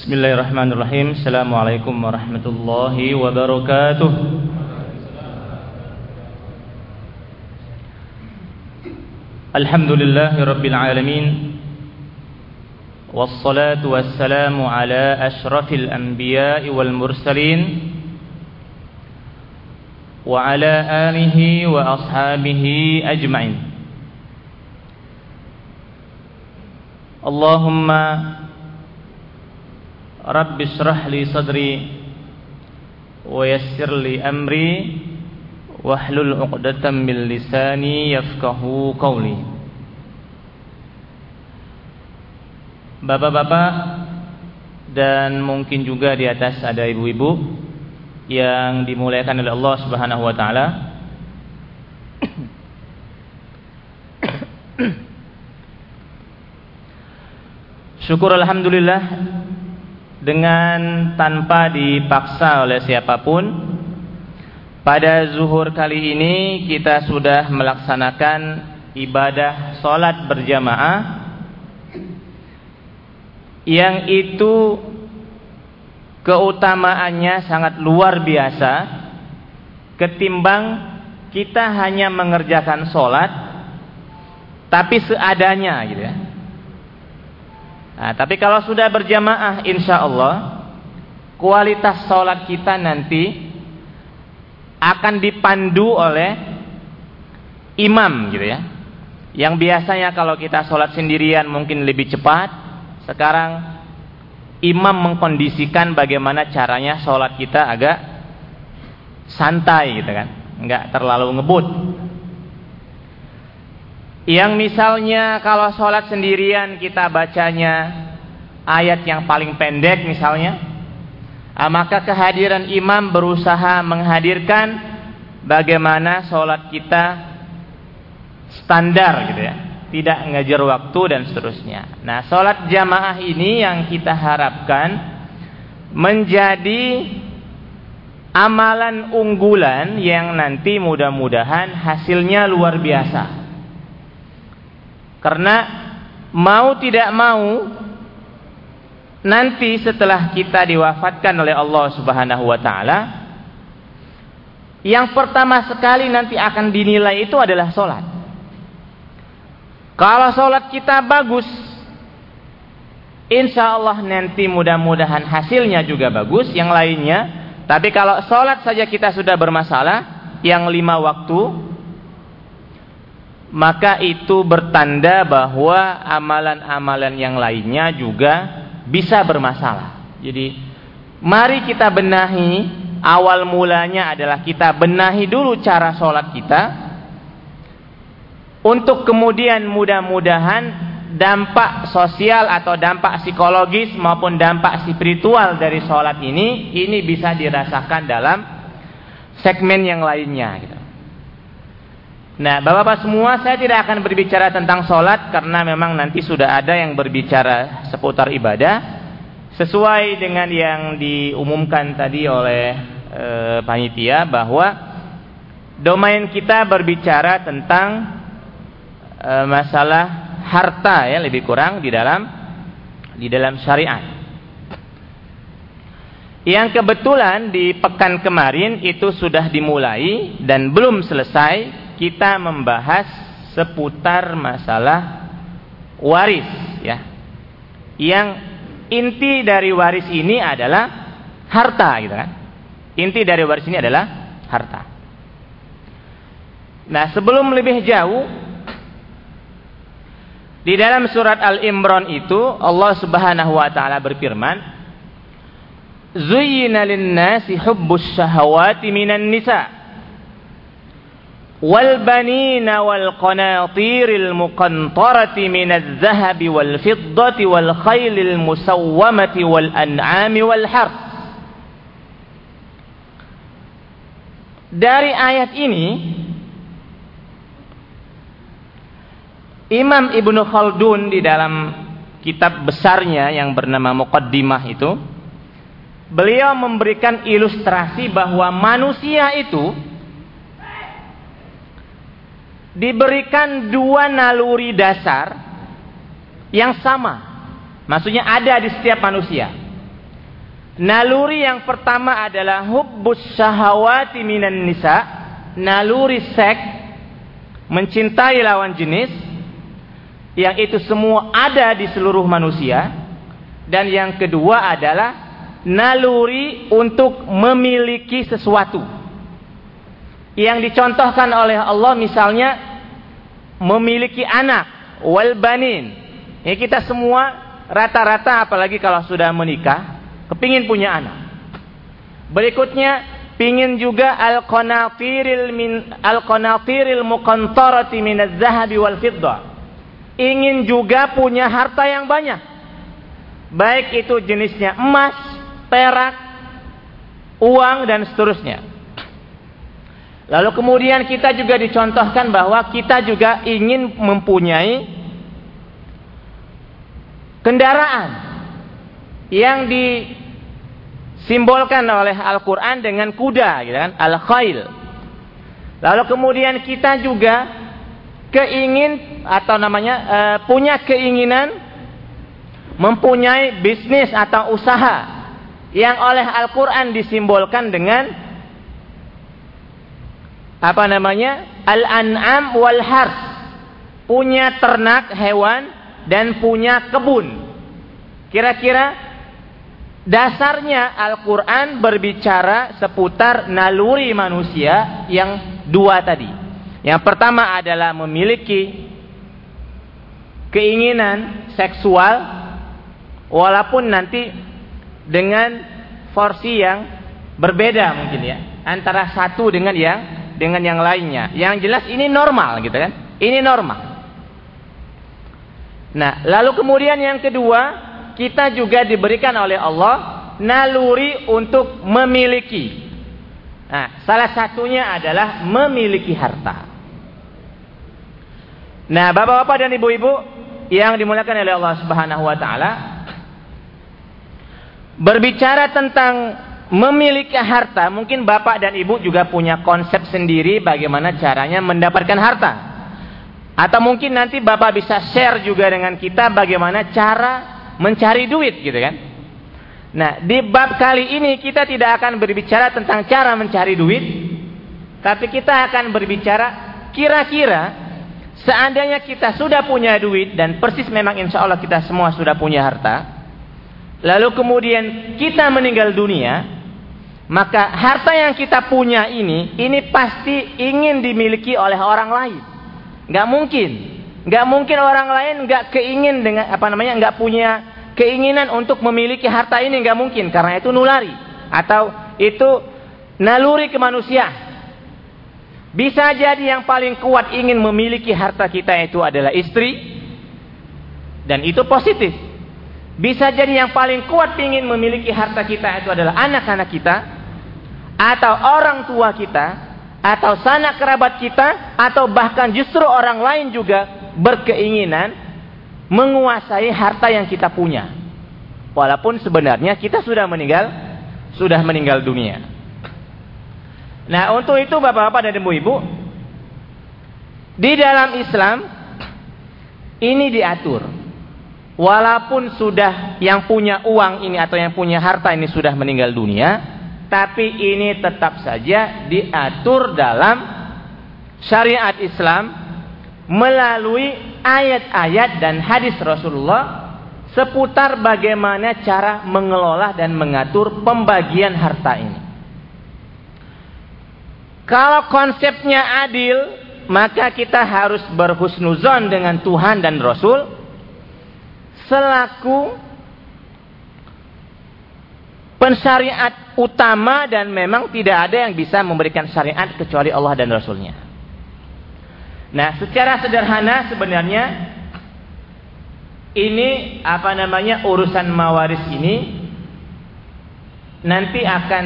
Bismillahirrahmanirrahim Assalamualaikum warahmatullahi wabarakatuh Alhamdulillahi rabbil alamin Wassalatu wassalamu ala ashrafil anbiya'i wal mursalin Wa ala alihi wa ashabihi ajma'in Allahumma Li sadri Wa yassir li amri Wahlul uqdatan min lisani yafkahu qawli. Bapak-bapak Dan mungkin juga di atas ada ibu-ibu Yang dimuliakan oleh Allah subhanahu wa ta'ala. Syukur Alhamdulillah Dengan tanpa dipaksa oleh siapa pun. Pada zuhur kali ini kita sudah melaksanakan ibadah solat berjamaah. Yang itu keutamaannya sangat luar biasa Ketimbang kita hanya mengerjakan solat Tapi seadanya gitu ya Nah, tapi kalau sudah berjamaah insya Allah kualitas sholat kita nanti akan dipandu oleh imam gitu ya. Yang biasanya kalau kita sholat sendirian mungkin lebih cepat, sekarang imam mengkondisikan bagaimana caranya sholat kita agak santai gitu kan, nggak terlalu ngebut. Yang misalnya kalau sholat sendirian kita bacanya ayat yang paling pendek misalnya, ah, maka kehadiran imam berusaha menghadirkan bagaimana sholat kita standar gitu ya, tidak ngejar waktu dan seterusnya. Nah, sholat jamaah ini yang kita harapkan menjadi amalan unggulan yang nanti mudah-mudahan hasilnya luar biasa. Karena mau tidak mau nanti setelah kita diwafatkan oleh Allah Subhanahu wa taala yang pertama sekali nanti akan dinilai itu adalah solat. Kalau solat kita bagus, insya Allah nanti mudah-mudahan hasilnya juga bagus. Yang lainnya, tapi kalau solat saja kita sudah bermasalah, yang lima waktu maka itu bertanda bahwa amalan-amalan yang lainnya juga bisa bermasalah. Jadi mari kita benahi awal mulanya adalah kita benahi dulu cara sholat kita untuk kemudian mudah-mudahan dampak sosial atau dampak psikologis maupun dampak spiritual dari sholat ini ini bisa dirasakan dalam segmen yang lainnya gitu. Nah, Bapak-bapak semua, saya tidak akan berbicara tentang sholat karena memang nanti sudah ada yang berbicara seputar ibadah sesuai dengan yang diumumkan tadi oleh e, panitia bahwa domain kita berbicara tentang e, masalah harta ya lebih kurang di dalam di dalam syariat. Yang kebetulan di pekan kemarin itu sudah dimulai dan belum selesai kita membahas seputar masalah waris ya. Yang inti dari waris ini adalah harta gitu kan. Inti dari waris ini adalah harta. Nah, sebelum lebih jauh di dalam surat Al-Imran itu Allah Subhanahu wa taala berfirman, "Zuyyina lin-nasi hubbus syahawati minan nisa' wal banina wal qanatiril muqantarati minaz zahabi wal fiddati wal khailil musawwamati wal an'ami wal harf Dari ayat ini Imam Ibnu Khaldun di dalam kitab besarnya yang bernama Muqaddimah itu beliau memberikan ilustrasi bahwa manusia itu diberikan dua naluri dasar yang sama. Maksudnya ada di setiap manusia. Naluri yang pertama adalah hubbus syahawati minan nisa, naluri seks mencintai lawan jenis yang itu semua ada di seluruh manusia dan yang kedua adalah naluri untuk memiliki sesuatu yang dicontohkan oleh Allah misalnya memiliki anak wal banin ya kita semua rata-rata apalagi kalau sudah menikah kepingin punya anak. Berikutnya, pingin juga al-qanatiril min al-qanatiril muqantarati min az-zahabi wal fiddah. Ingin juga punya harta yang banyak. Baik itu jenisnya emas, perak, uang dan seterusnya. Lalu kemudian kita juga dicontohkan bahwa kita juga ingin mempunyai kendaraan yang disimbolkan oleh Al-Quran dengan kuda, gitu kan? Al-Khail. Lalu kemudian kita juga keingin atau namanya e, punya keinginan mempunyai bisnis atau usaha yang oleh Al-Quran disimbolkan dengan apa namanya? Al-an'am wal hars punya ternak hewan dan punya kebun. Kira-kira Dasarnya Al-Quran berbicara seputar naluri manusia yang dua tadi. Yang pertama adalah memiliki keinginan seksual walaupun nanti dengan porsi yang berbeda mungkin ya antara satu dengan yang dengan yang lainnya. Yang jelas ini normal gitu kan? Ini normal. Nah, lalu kemudian yang kedua kita juga diberikan oleh Allah naluri untuk memiliki. Nah, salah satunya adalah memiliki harta. Nah, Bapak-bapak dan Ibu-ibu yang dimuliakan oleh Allah Subhanahu wa taala berbicara tentang memiliki harta, mungkin Bapak dan Ibu juga punya konsep sendiri bagaimana caranya mendapatkan harta. Atau mungkin nanti Bapak bisa share juga dengan kita bagaimana cara mencari duit gitu kan. Nah, di bab kali ini kita tidak akan berbicara tentang cara mencari duit, tapi kita akan berbicara kira-kira seandainya kita sudah punya duit dan persis memang insya Allah kita semua sudah punya harta, lalu kemudian kita meninggal dunia, maka harta yang kita punya ini, ini pasti ingin dimiliki oleh orang lain. Gak mungkin. Gak mungkin orang lain gak keingin dengan apa namanya gak punya keinginan untuk memiliki harta ini nggak mungkin karena itu nulari atau itu naluri kemanusiaan. Bisa jadi yang paling kuat ingin memiliki harta kita itu adalah istri dan itu positif. Bisa jadi yang paling kuat ingin memiliki harta kita itu adalah anak-anak kita atau orang tua kita atau sanak kerabat kita atau bahkan justru orang lain juga berkeinginan menguasai harta yang kita punya. Walaupun sebenarnya kita sudah meninggal, sudah meninggal dunia. Nah, untuk itu Bapak-bapak dan Ibu-ibu, di dalam Islam ini diatur. Walaupun sudah yang punya uang ini atau yang punya harta ini sudah meninggal dunia, tapi ini tetap saja diatur dalam syariat Islam melalui ayat-ayat dan hadis Rasulullah seputar bagaimana cara mengelola dan mengatur pembagian harta ini. Kalau konsepnya adil, maka kita harus berhusnuzon dengan Tuhan dan Rasul selaku pensyariat utama dan memang tidak ada yang bisa memberikan syariat kecuali Allah dan Rasulnya. Nah, secara sederhana sebenarnya ini apa namanya urusan mawaris ini nanti akan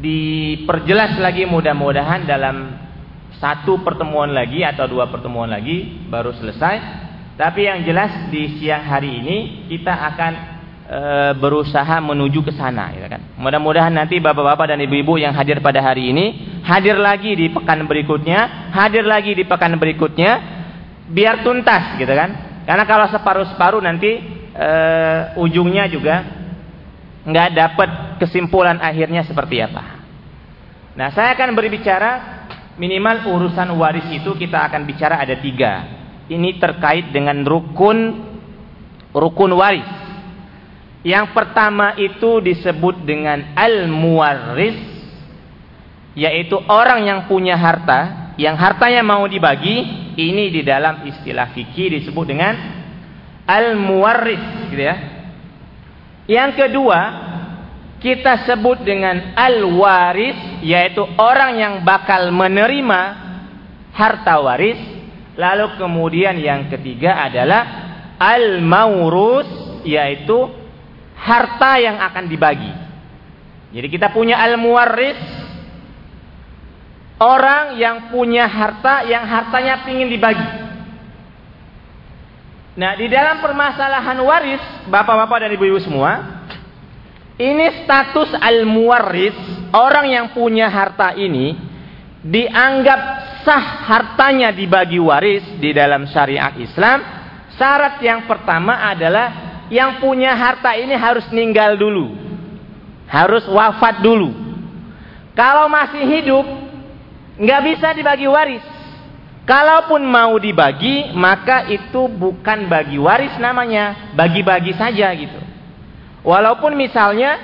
diperjelas lagi mudah-mudahan dalam satu pertemuan lagi atau dua pertemuan lagi baru selesai. Tapi yang jelas di siang hari ini kita akan e, berusaha menuju ke sana ya kan. Mudah-mudahan nanti bapak-bapak dan ibu-ibu yang hadir pada hari ini hadir lagi di pekan berikutnya, hadir lagi di pekan berikutnya biar tuntas gitu kan. Karena kalau separuh-separuh nanti e, ujungnya juga nggak dapat kesimpulan akhirnya seperti apa. Nah, saya akan berbicara minimal urusan waris itu kita akan bicara ada tiga. Ini terkait dengan rukun rukun waris. Yang pertama itu disebut dengan al-muwaris yaitu orang yang punya harta, yang hartanya mau dibagi, ini di dalam istilah fikih disebut dengan al-muwaris gitu ya. Yang kedua, kita sebut dengan al-waris yaitu orang yang bakal menerima harta waris. Lalu kemudian yang ketiga adalah al-maurus yaitu harta yang akan dibagi. Jadi kita punya al-muwaris Orang yang punya harta yang hartanya ingin dibagi. Nah, di dalam permasalahan waris, bapak-bapak dan ibu-ibu semua, ini status al-muwaris, orang yang punya harta ini dianggap sah hartanya dibagi waris di dalam syariat Islam. Syarat yang pertama adalah yang punya harta ini harus meninggal dulu. Harus wafat dulu. Kalau masih hidup, nggak bisa dibagi waris. Kalaupun mau dibagi, maka itu bukan bagi waris namanya, bagi-bagi saja gitu. Walaupun misalnya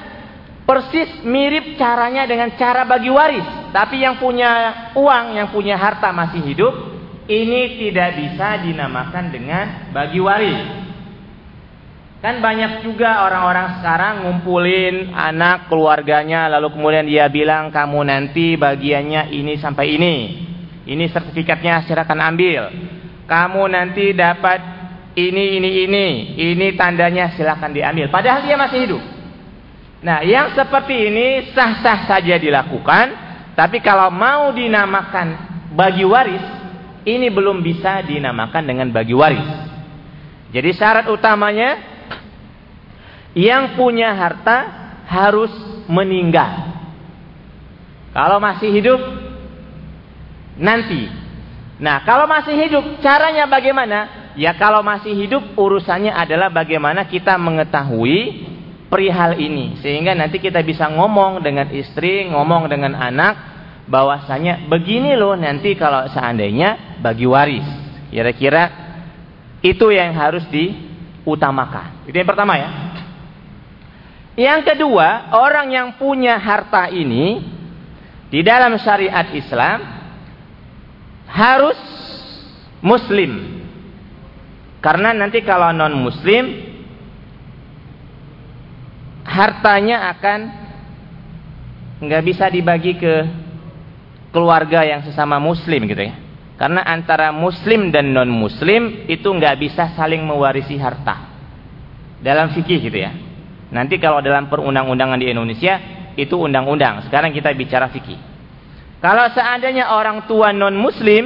persis mirip caranya dengan cara bagi waris, tapi yang punya uang, yang punya harta masih hidup, ini tidak bisa dinamakan dengan bagi waris. Kan banyak juga orang-orang sekarang ngumpulin anak keluarganya lalu kemudian dia bilang kamu nanti bagiannya ini sampai ini. Ini sertifikatnya silakan ambil. Kamu nanti dapat ini ini ini. Ini tandanya silakan diambil. Padahal dia masih hidup. Nah, yang seperti ini sah-sah saja dilakukan, tapi kalau mau dinamakan bagi waris, ini belum bisa dinamakan dengan bagi waris. Jadi syarat utamanya yang punya harta harus meninggal. Kalau masih hidup nanti. Nah, kalau masih hidup caranya bagaimana? Ya kalau masih hidup urusannya adalah bagaimana kita mengetahui perihal ini sehingga nanti kita bisa ngomong dengan istri, ngomong dengan anak bahwasanya begini loh nanti kalau seandainya bagi waris. Kira-kira itu yang harus diutamakan. Itu yang pertama ya. Yang kedua, orang yang punya harta ini di dalam syariat Islam harus muslim. Karena nanti kalau non muslim hartanya akan nggak bisa dibagi ke keluarga yang sesama muslim gitu ya. Karena antara muslim dan non muslim itu nggak bisa saling mewarisi harta. Dalam fikih gitu ya. Nanti kalau dalam perundang-undangan di Indonesia itu undang-undang. Sekarang kita bicara fikih. Kalau seandainya orang tua non muslim,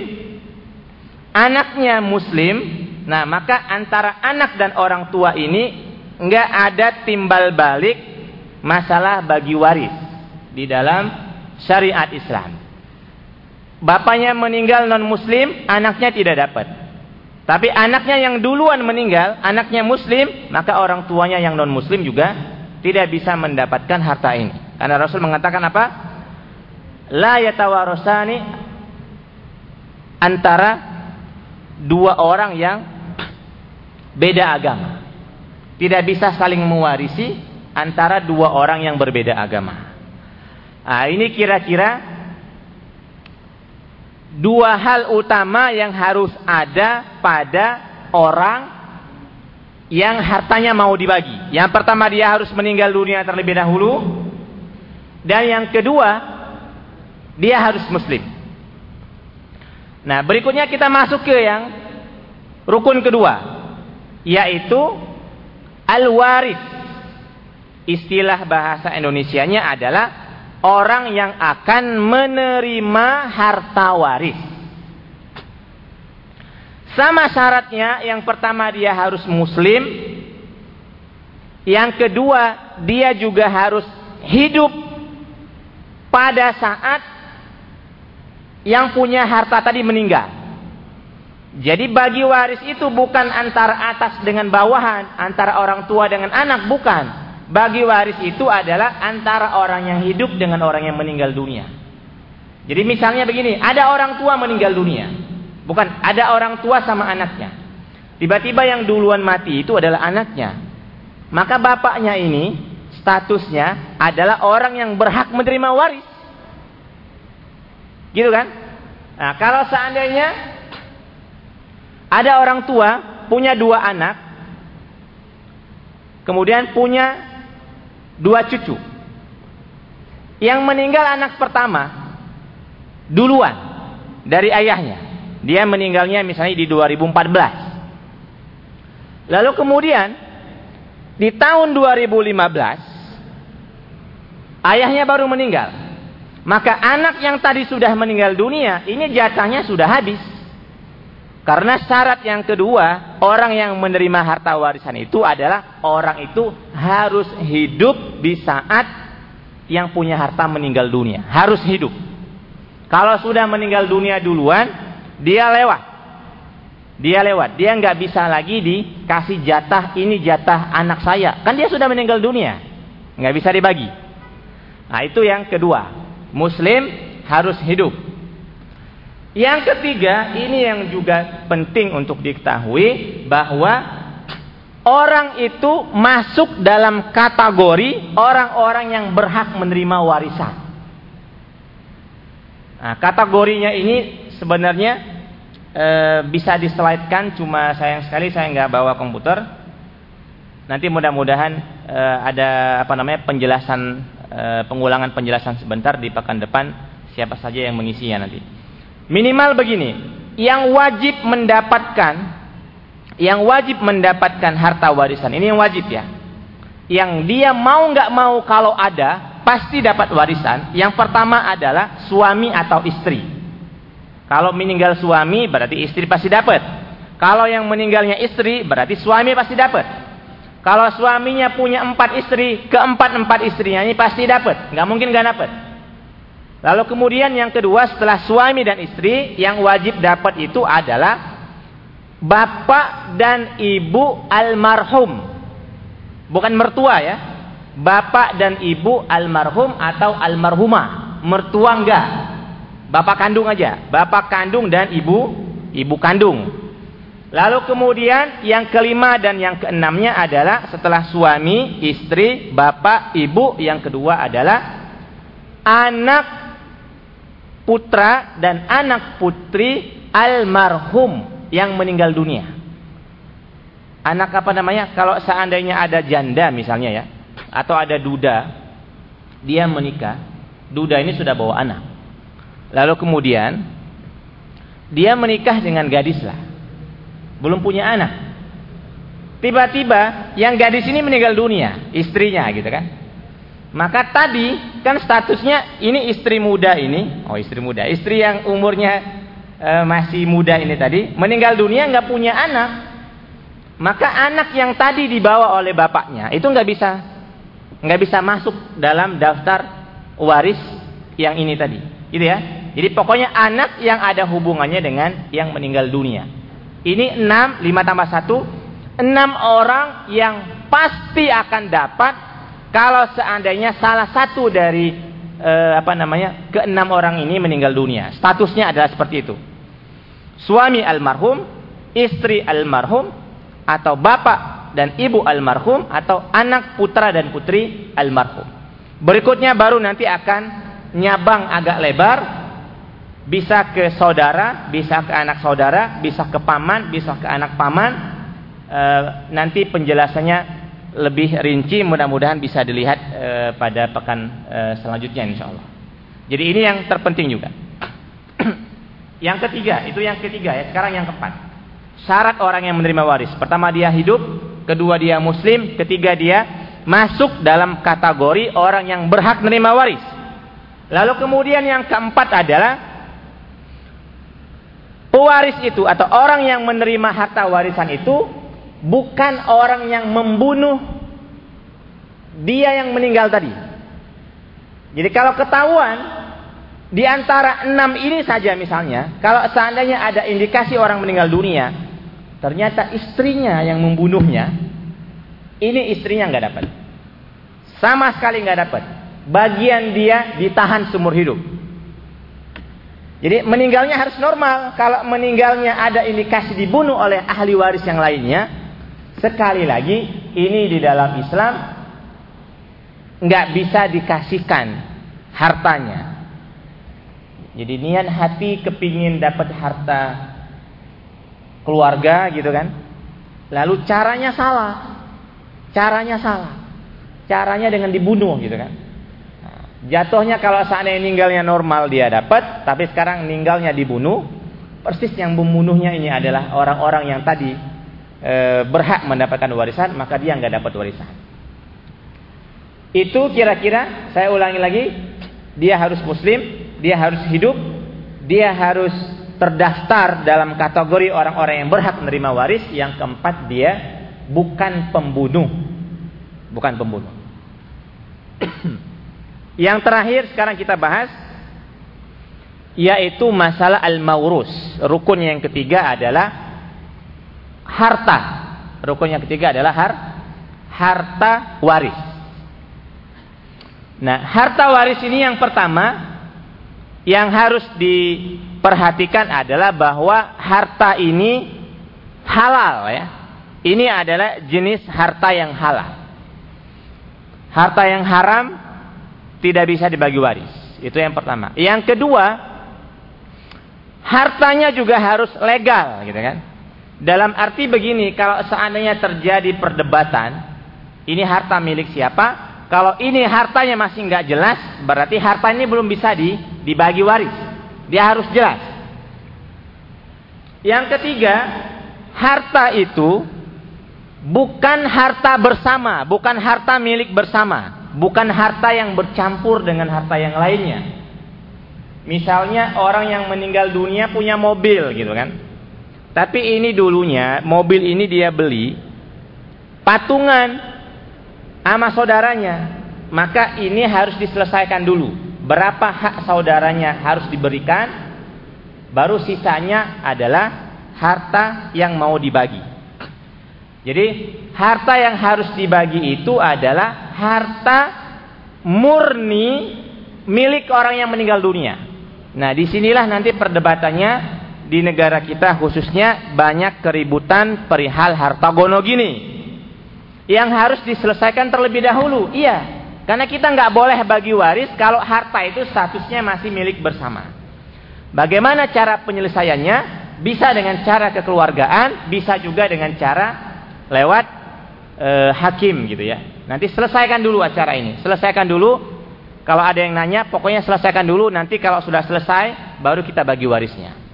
anaknya muslim, nah maka antara anak dan orang tua ini nggak ada timbal balik masalah bagi waris di dalam syariat Islam. Bapaknya meninggal non muslim, anaknya tidak dapat. Tapi anaknya yang duluan meninggal, anaknya muslim, maka orang tuanya yang non muslim juga tidak bisa mendapatkan harta ini. Karena Rasul mengatakan apa? La yatawarosani antara dua orang yang beda agama. Tidak bisa saling mewarisi antara dua orang yang berbeda agama. Nah, ini kira-kira dua hal utama yang harus ada pada orang yang hartanya mau dibagi. Yang pertama dia harus meninggal dunia terlebih dahulu. Dan yang kedua, dia harus muslim. Nah, berikutnya kita masuk ke yang rukun kedua, yaitu al-waris. Istilah bahasa Indonesianya adalah orang yang akan menerima harta waris. Sama syaratnya, yang pertama dia harus muslim, yang kedua dia juga harus hidup pada saat yang punya harta tadi meninggal. Jadi bagi waris itu bukan antara atas dengan bawahan, antara orang tua dengan anak, bukan. Bagi waris itu adalah antara orang yang hidup dengan orang yang meninggal dunia. Jadi misalnya begini, ada orang tua meninggal dunia. Bukan, ada orang tua sama anaknya. Tiba-tiba yang duluan mati itu adalah anaknya. Maka bapaknya ini statusnya adalah orang yang berhak menerima waris. Gitu kan? Nah, kalau seandainya ada orang tua punya dua anak, kemudian punya dua cucu. Yang meninggal anak pertama duluan dari ayahnya. Dia meninggalnya misalnya di 2014. Lalu kemudian di tahun 2015 ayahnya baru meninggal. Maka anak yang tadi sudah meninggal dunia, ini jatahnya sudah habis. Karena syarat yang kedua, orang yang menerima harta warisan itu adalah orang itu harus hidup di saat yang punya harta meninggal dunia. Harus hidup. Kalau sudah meninggal dunia duluan, dia lewat. Dia lewat. Dia nggak bisa lagi dikasih jatah ini jatah anak saya. Kan dia sudah meninggal dunia. Nggak bisa dibagi. Nah itu yang kedua. Muslim harus hidup. Yang ketiga, ini yang juga penting untuk diketahui bahwa orang itu masuk dalam kategori orang-orang yang berhak menerima warisan. Nah, kategorinya ini sebenarnya e, bisa diselidkan, cuma sayang sekali saya nggak bawa komputer. Nanti mudah-mudahan e, ada apa namanya penjelasan e, pengulangan penjelasan sebentar di pekan depan siapa saja yang mengisinya nanti. Minimal begini, yang wajib mendapatkan yang wajib mendapatkan harta warisan ini yang wajib ya. Yang dia mau nggak mau kalau ada pasti dapat warisan. Yang pertama adalah suami atau istri. Kalau meninggal suami berarti istri pasti dapat. Kalau yang meninggalnya istri berarti suami pasti dapat. Kalau suaminya punya empat istri, keempat empat istrinya ini pasti dapat. Nggak mungkin nggak dapat. Lalu kemudian yang kedua setelah suami dan istri yang wajib dapat itu adalah bapak dan ibu almarhum. Bukan mertua ya. Bapak dan ibu almarhum atau almarhumah. Mertua enggak. Bapak kandung aja. Bapak kandung dan ibu ibu kandung. Lalu kemudian yang kelima dan yang keenamnya adalah setelah suami, istri, bapak, ibu, yang kedua adalah anak putra dan anak putri almarhum yang meninggal dunia. Anak apa namanya? Kalau seandainya ada janda misalnya ya, atau ada duda, dia menikah, duda ini sudah bawa anak. Lalu kemudian dia menikah dengan gadis lah, belum punya anak. Tiba-tiba yang gadis ini meninggal dunia, istrinya gitu kan. Maka tadi kan statusnya ini istri muda ini, oh istri muda, istri yang umurnya e, masih muda ini tadi meninggal dunia nggak punya anak, maka anak yang tadi dibawa oleh bapaknya itu nggak bisa nggak bisa masuk dalam daftar waris yang ini tadi, gitu ya. Jadi pokoknya anak yang ada hubungannya dengan yang meninggal dunia. Ini enam lima tambah satu enam orang yang pasti akan dapat kalau seandainya salah satu dari eh, apa namanya keenam orang ini meninggal dunia, statusnya adalah seperti itu. Suami almarhum, istri almarhum, atau bapak dan ibu almarhum, atau anak putra dan putri almarhum. Berikutnya baru nanti akan nyabang agak lebar, bisa ke saudara, bisa ke anak saudara, bisa ke paman, bisa ke anak paman. E, nanti penjelasannya lebih rinci mudah-mudahan bisa dilihat e, pada pekan e, selanjutnya insya Allah. Jadi ini yang terpenting juga. yang ketiga, itu yang ketiga ya. Sekarang yang keempat. Syarat orang yang menerima waris. Pertama dia hidup, kedua dia muslim, ketiga dia masuk dalam kategori orang yang berhak menerima waris. Lalu kemudian yang keempat adalah pewaris itu atau orang yang menerima harta warisan itu bukan orang yang membunuh dia yang meninggal tadi. Jadi kalau ketahuan di antara enam ini saja misalnya, kalau seandainya ada indikasi orang meninggal dunia, ternyata istrinya yang membunuhnya, ini istrinya nggak dapat. Sama sekali nggak dapat. Bagian dia ditahan seumur hidup. Jadi meninggalnya harus normal. Kalau meninggalnya ada indikasi dibunuh oleh ahli waris yang lainnya, sekali lagi ini di dalam Islam nggak bisa dikasihkan hartanya. Jadi niat hati kepingin dapat harta keluarga gitu kan. Lalu caranya salah. Caranya salah. Caranya dengan dibunuh gitu kan. Jatuhnya kalau seandainya meninggalnya normal dia dapat, tapi sekarang meninggalnya dibunuh, persis yang membunuhnya ini adalah orang-orang yang tadi e, berhak mendapatkan warisan, maka dia nggak dapat warisan. Itu kira-kira saya ulangi lagi, dia harus muslim, dia harus hidup, dia harus terdaftar dalam kategori orang-orang yang berhak menerima waris. Yang keempat dia bukan pembunuh, bukan pembunuh. Yang terakhir sekarang kita bahas yaitu masalah al-maurus. Rukun yang ketiga adalah harta. Rukun yang ketiga adalah har harta waris. Nah, harta waris ini yang pertama yang harus diperhatikan adalah bahwa harta ini halal ya. Ini adalah jenis harta yang halal. Harta yang haram tidak bisa dibagi waris. Itu yang pertama. Yang kedua, hartanya juga harus legal, gitu kan? Dalam arti begini, kalau seandainya terjadi perdebatan, ini harta milik siapa? Kalau ini hartanya masih nggak jelas, berarti harta ini belum bisa di, dibagi waris. Dia harus jelas. Yang ketiga, harta itu bukan harta bersama, bukan harta milik bersama bukan harta yang bercampur dengan harta yang lainnya. Misalnya orang yang meninggal dunia punya mobil gitu kan. Tapi ini dulunya mobil ini dia beli patungan sama saudaranya. Maka ini harus diselesaikan dulu. Berapa hak saudaranya harus diberikan. Baru sisanya adalah harta yang mau dibagi. Jadi harta yang harus dibagi itu adalah harta murni milik orang yang meninggal dunia. Nah, di sinilah nanti perdebatannya di negara kita khususnya banyak keributan perihal harta gono gini. Yang harus diselesaikan terlebih dahulu. Iya, karena kita nggak boleh bagi waris kalau harta itu statusnya masih milik bersama. Bagaimana cara penyelesaiannya? Bisa dengan cara kekeluargaan, bisa juga dengan cara lewat e, hakim gitu ya. Nanti selesaikan dulu acara ini. Selesaikan dulu. Kalau ada yang nanya, pokoknya selesaikan dulu. Nanti kalau sudah selesai, baru kita bagi warisnya.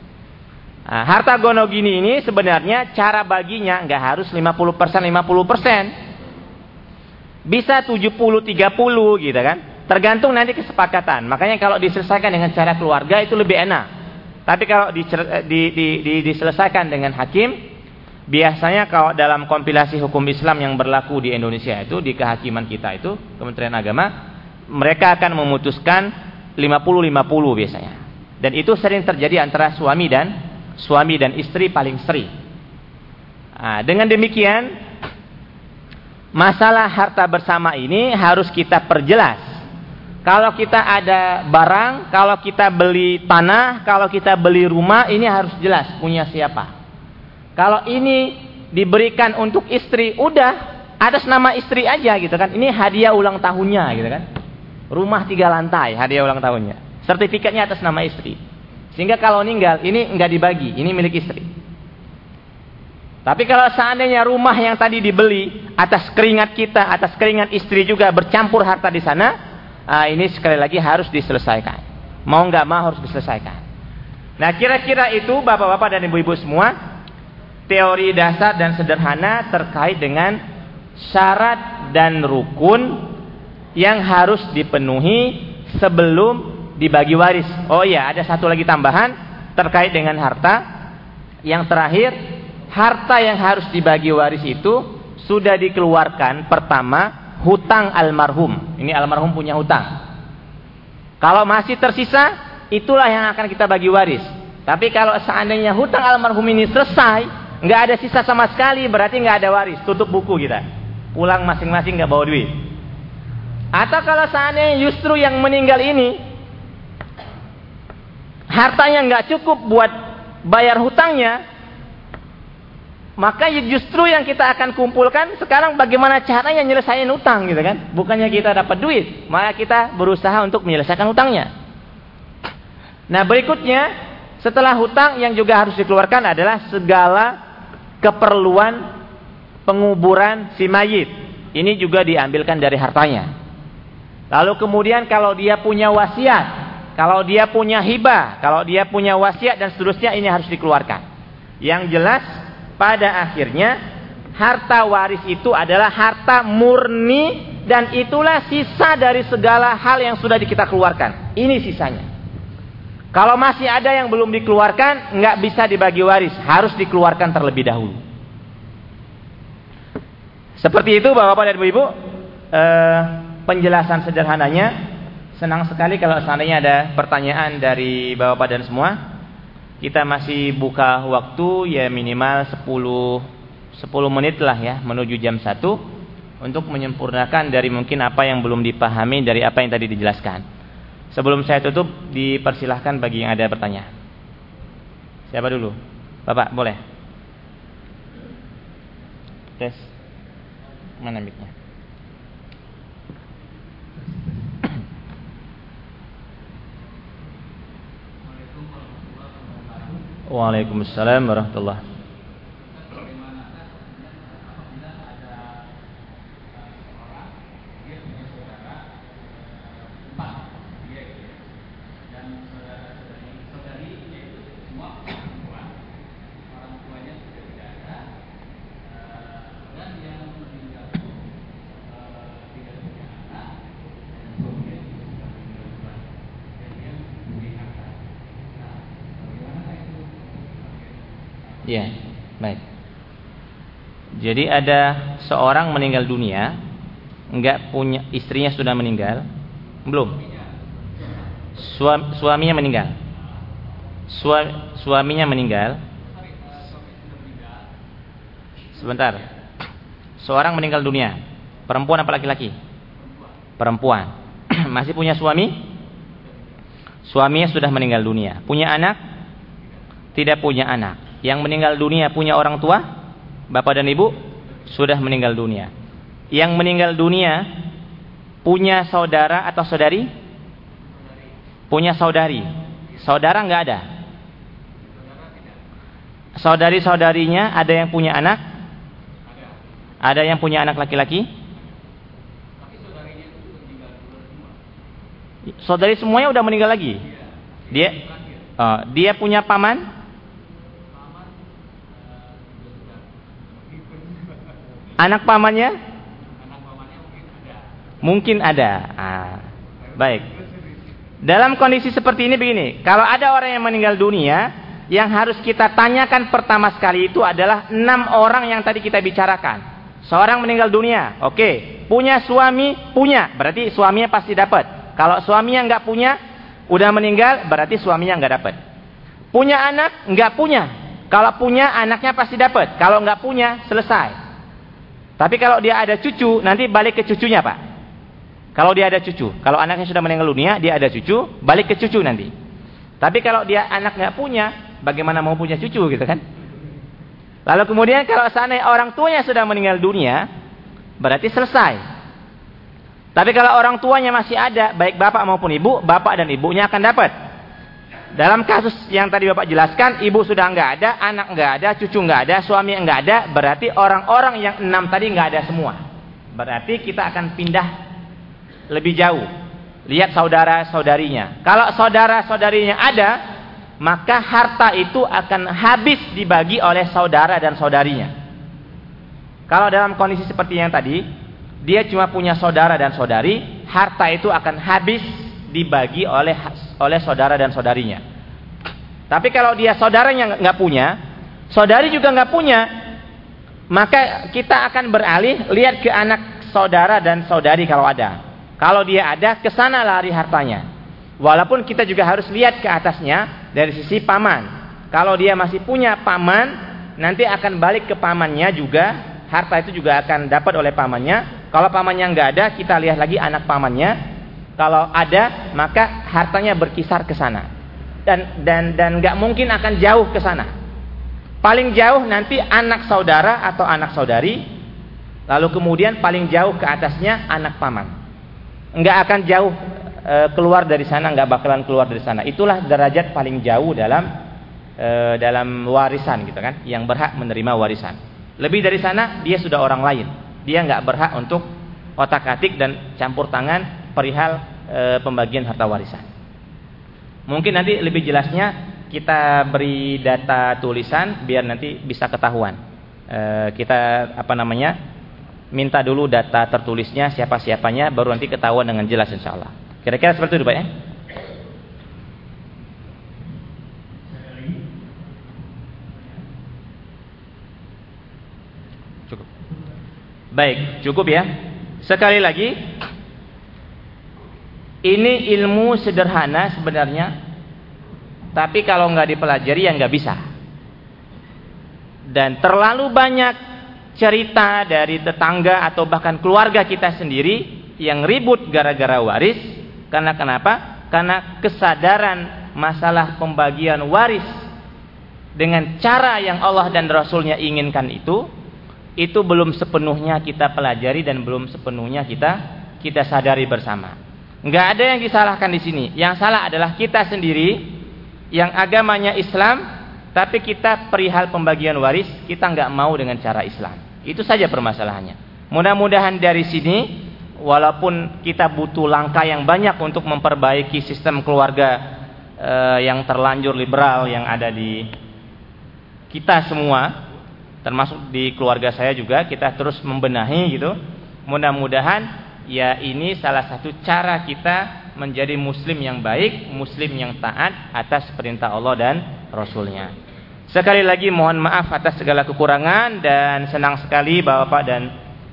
Nah, harta gono gini ini sebenarnya cara baginya nggak harus 50% 50%. Bisa 70 30 gitu kan. Tergantung nanti kesepakatan. Makanya kalau diselesaikan dengan cara keluarga itu lebih enak. Tapi kalau di, di, di, di, diselesaikan dengan hakim Biasanya kalau dalam kompilasi hukum Islam yang berlaku di Indonesia itu di kehakiman kita itu Kementerian Agama mereka akan memutuskan 50-50 biasanya. Dan itu sering terjadi antara suami dan suami dan istri paling sering. Nah, dengan demikian masalah harta bersama ini harus kita perjelas. Kalau kita ada barang, kalau kita beli tanah, kalau kita beli rumah, ini harus jelas punya siapa. Kalau ini diberikan untuk istri, udah atas nama istri aja gitu kan. Ini hadiah ulang tahunnya gitu kan. Rumah tiga lantai, hadiah ulang tahunnya. Sertifikatnya atas nama istri. Sehingga kalau meninggal, ini enggak dibagi, ini milik istri. Tapi kalau seandainya rumah yang tadi dibeli atas keringat kita, atas keringat istri juga bercampur harta di sana, nah ini sekali lagi harus diselesaikan. Mau nggak mau harus diselesaikan. Nah kira-kira itu bapak-bapak dan ibu-ibu semua teori dasar dan sederhana terkait dengan syarat dan rukun yang harus dipenuhi sebelum dibagi waris. Oh iya, ada satu lagi tambahan terkait dengan harta. Yang terakhir, harta yang harus dibagi waris itu sudah dikeluarkan pertama hutang almarhum. Ini almarhum punya hutang. Kalau masih tersisa, itulah yang akan kita bagi waris. Tapi kalau seandainya hutang almarhum ini selesai, nggak ada sisa sama sekali berarti nggak ada waris tutup buku kita pulang masing-masing nggak bawa duit Atau kalau seandainya justru yang meninggal ini hartanya nggak cukup buat bayar hutangnya, maka justru yang kita akan kumpulkan sekarang bagaimana caranya nyelesain utang gitu kan? Bukannya kita dapat duit, maka kita berusaha untuk menyelesaikan hutangnya. Nah, berikutnya setelah hutang yang juga harus dikeluarkan adalah segala keperluan penguburan si mayit. Ini juga diambilkan dari hartanya. Lalu kemudian kalau dia punya wasiat, kalau dia punya hibah, kalau dia punya wasiat dan seterusnya ini harus dikeluarkan. Yang jelas pada akhirnya harta waris itu adalah harta murni dan itulah sisa dari segala hal yang sudah kita keluarkan. Ini sisanya. Kalau masih ada yang belum dikeluarkan, nggak bisa dibagi waris, harus dikeluarkan terlebih dahulu. Seperti itu Bapak-bapak dan Ibu-ibu, eh, penjelasan sederhananya. Senang sekali kalau seandainya ada pertanyaan dari Bapak dan semua. Kita masih buka waktu ya minimal 10 10 menit lah ya menuju jam 1 untuk menyempurnakan dari mungkin apa yang belum dipahami dari apa yang tadi dijelaskan. Sebelum saya tutup dipersilahkan bagi yang ada pertanyaan. Siapa dulu? Bapak, boleh. Tes. Mana miknya? Waalaikumsalam warahmatullahi Ya, baik. Jadi ada seorang meninggal dunia, enggak punya istrinya sudah meninggal, belum. Suam, suaminya meninggal. Suam, suaminya meninggal. Sebentar. Seorang meninggal dunia, perempuan apa laki-laki? Perempuan. Masih punya suami? Suaminya sudah meninggal dunia. Punya anak? Tidak punya anak yang meninggal dunia punya orang tua, bapak dan ibu, sudah meninggal dunia. Yang meninggal dunia punya saudara atau saudari? Punya saudari. Saudara nggak ada. Saudari-saudarinya ada yang punya anak? Ada yang punya anak laki-laki? Saudari semuanya udah meninggal lagi. Dia uh, dia punya paman? Anak pamannya? mungkin ada. Ah, baik. Dalam kondisi seperti ini begini, kalau ada orang yang meninggal dunia, yang harus kita tanyakan pertama sekali itu adalah enam orang yang tadi kita bicarakan. Seorang meninggal dunia, oke. Okay. Punya suami, punya, berarti suaminya pasti dapat. Kalau suaminya nggak punya, udah meninggal, berarti suaminya nggak dapat. Punya anak, nggak punya. Kalau punya, anaknya pasti dapat. Kalau nggak punya, selesai. Tapi kalau dia ada cucu, nanti balik ke cucunya, Pak. Kalau dia ada cucu, kalau anaknya sudah meninggal dunia, dia ada cucu, balik ke cucu nanti. Tapi kalau dia anak nggak punya, bagaimana mau punya cucu gitu kan? Lalu kemudian kalau seandainya orang tuanya sudah meninggal dunia, berarti selesai. Tapi kalau orang tuanya masih ada, baik bapak maupun ibu, bapak dan ibunya akan dapat. Dalam kasus yang tadi Bapak jelaskan, ibu sudah nggak ada, anak nggak ada, cucu nggak ada, suami nggak ada, berarti orang-orang yang enam tadi nggak ada semua. Berarti kita akan pindah lebih jauh. Lihat saudara-saudarinya. Kalau saudara-saudarinya ada, maka harta itu akan habis dibagi oleh saudara dan saudarinya. Kalau dalam kondisi seperti yang tadi, dia cuma punya saudara dan saudari, harta itu akan habis dibagi oleh oleh saudara dan saudarinya. Tapi kalau dia saudaranya nggak punya, saudari juga nggak punya, maka kita akan beralih lihat ke anak saudara dan saudari kalau ada. Kalau dia ada, ke sana lari hartanya. Walaupun kita juga harus lihat ke atasnya dari sisi paman. Kalau dia masih punya paman, nanti akan balik ke pamannya juga, harta itu juga akan dapat oleh pamannya. Kalau pamannya nggak ada, kita lihat lagi anak pamannya. Kalau ada, maka hartanya berkisar ke sana. Dan dan dan nggak mungkin akan jauh ke sana. Paling jauh nanti anak saudara atau anak saudari, lalu kemudian paling jauh ke atasnya anak paman. Nggak akan jauh e, keluar dari sana, nggak bakalan keluar dari sana. Itulah derajat paling jauh dalam e, dalam warisan gitu kan, yang berhak menerima warisan. Lebih dari sana dia sudah orang lain. Dia nggak berhak untuk otak-atik dan campur tangan perihal e, pembagian harta warisan. Mungkin nanti lebih jelasnya kita beri data tulisan biar nanti bisa ketahuan. E, kita apa namanya? Minta dulu data tertulisnya siapa-siapanya baru nanti ketahuan dengan jelas insya Allah. Kira-kira seperti itu Pak ya? Cukup. Baik, cukup ya. Sekali lagi, ini ilmu sederhana sebenarnya, tapi kalau nggak dipelajari ya nggak bisa. Dan terlalu banyak cerita dari tetangga atau bahkan keluarga kita sendiri yang ribut gara-gara waris. Karena kenapa? Karena kesadaran masalah pembagian waris dengan cara yang Allah dan Rasulnya inginkan itu, itu belum sepenuhnya kita pelajari dan belum sepenuhnya kita kita sadari bersama. Nggak ada yang disalahkan di sini. Yang salah adalah kita sendiri yang agamanya Islam, tapi kita perihal pembagian waris kita nggak mau dengan cara Islam. Itu saja permasalahannya. Mudah-mudahan dari sini, walaupun kita butuh langkah yang banyak untuk memperbaiki sistem keluarga eh, yang terlanjur liberal yang ada di kita semua, termasuk di keluarga saya juga, kita terus membenahi gitu. Mudah-mudahan ya ini salah satu cara kita menjadi muslim yang baik, muslim yang taat atas perintah Allah dan Rasulnya. Sekali lagi mohon maaf atas segala kekurangan dan senang sekali Bapak dan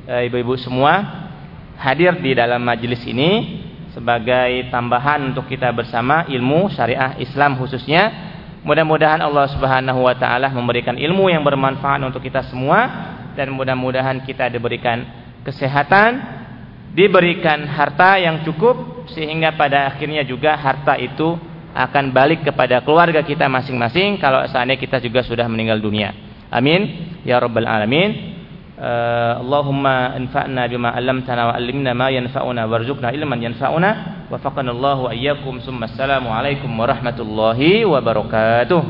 e, Ibu-ibu semua hadir di dalam majelis ini sebagai tambahan untuk kita bersama ilmu syariah Islam khususnya. Mudah-mudahan Allah Subhanahu wa taala memberikan ilmu yang bermanfaat untuk kita semua dan mudah-mudahan kita diberikan kesehatan diberikan harta yang cukup sehingga pada akhirnya juga harta itu akan balik kepada keluarga kita masing-masing kalau seandainya kita juga sudah meninggal dunia. Amin ya rabbal alamin. Uh, Allahumma anfa'na bima 'allamtana wa 'allimna ma yanfa'una warzuqna ilman yanfa'una wa faqana Allahu summa assalamu alaikum warahmatullahi wabarakatuh.